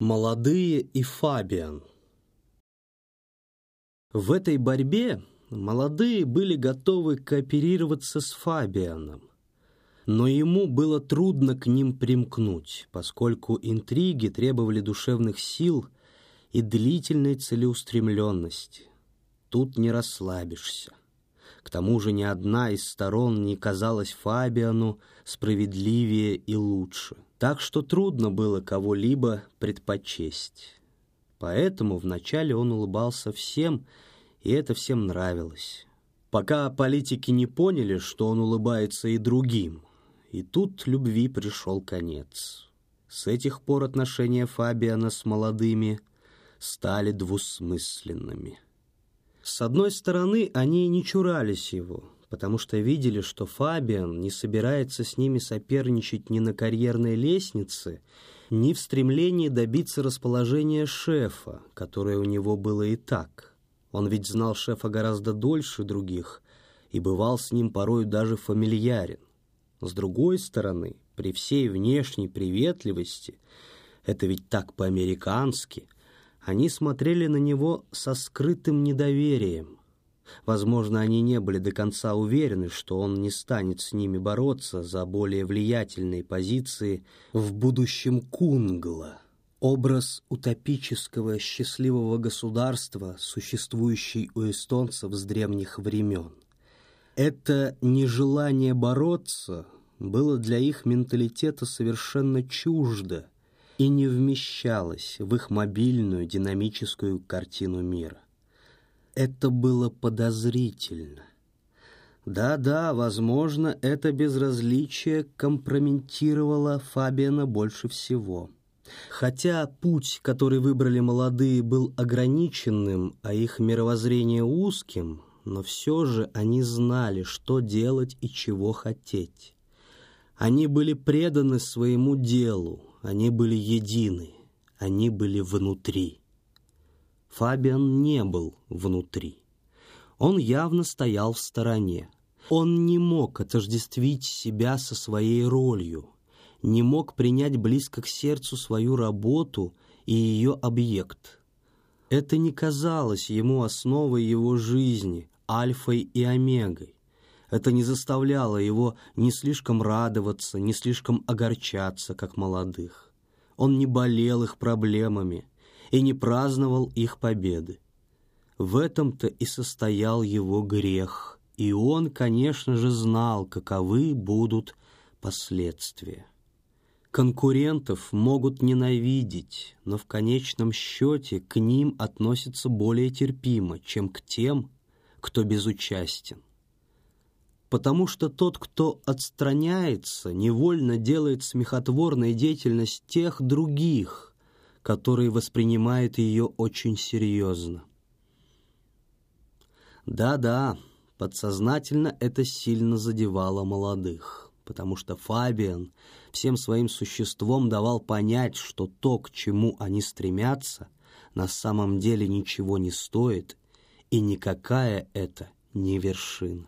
Молодые и Фабиан В этой борьбе молодые были готовы кооперироваться с Фабианом, но ему было трудно к ним примкнуть, поскольку интриги требовали душевных сил и длительной целеустремленности. Тут не расслабишься. К тому же ни одна из сторон не казалась Фабиану справедливее и лучше так что трудно было кого-либо предпочесть. Поэтому вначале он улыбался всем, и это всем нравилось. Пока политики не поняли, что он улыбается и другим, и тут любви пришел конец. С этих пор отношения Фабиана с молодыми стали двусмысленными. С одной стороны, они не чурались его — потому что видели, что Фабиан не собирается с ними соперничать ни на карьерной лестнице, ни в стремлении добиться расположения шефа, которое у него было и так. Он ведь знал шефа гораздо дольше других и бывал с ним порой даже фамильярен. С другой стороны, при всей внешней приветливости, это ведь так по-американски, они смотрели на него со скрытым недоверием, Возможно, они не были до конца уверены, что он не станет с ними бороться за более влиятельные позиции в будущем Кунгла. Образ утопического счастливого государства, существующий у эстонцев с древних времен. Это нежелание бороться было для их менталитета совершенно чуждо и не вмещалось в их мобильную динамическую картину мира. Это было подозрительно. Да-да, возможно, это безразличие компрометировало Фабиана больше всего. Хотя путь, который выбрали молодые, был ограниченным, а их мировоззрение узким, но все же они знали, что делать и чего хотеть. Они были преданы своему делу, они были едины, они были внутри. Фабиан не был внутри. Он явно стоял в стороне. Он не мог отождествить себя со своей ролью, не мог принять близко к сердцу свою работу и ее объект. Это не казалось ему основой его жизни, альфой и омегой. Это не заставляло его ни слишком радоваться, ни слишком огорчаться, как молодых. Он не болел их проблемами, и не праздновал их победы. В этом-то и состоял его грех, и он, конечно же, знал, каковы будут последствия. Конкурентов могут ненавидеть, но в конечном счете к ним относятся более терпимо, чем к тем, кто безучастен. Потому что тот, кто отстраняется, невольно делает смехотворной деятельность тех других, который воспринимает ее очень серьезно. Да-да, подсознательно это сильно задевало молодых, потому что Фабиан всем своим существом давал понять, что то, к чему они стремятся, на самом деле ничего не стоит, и никакая это не вершина.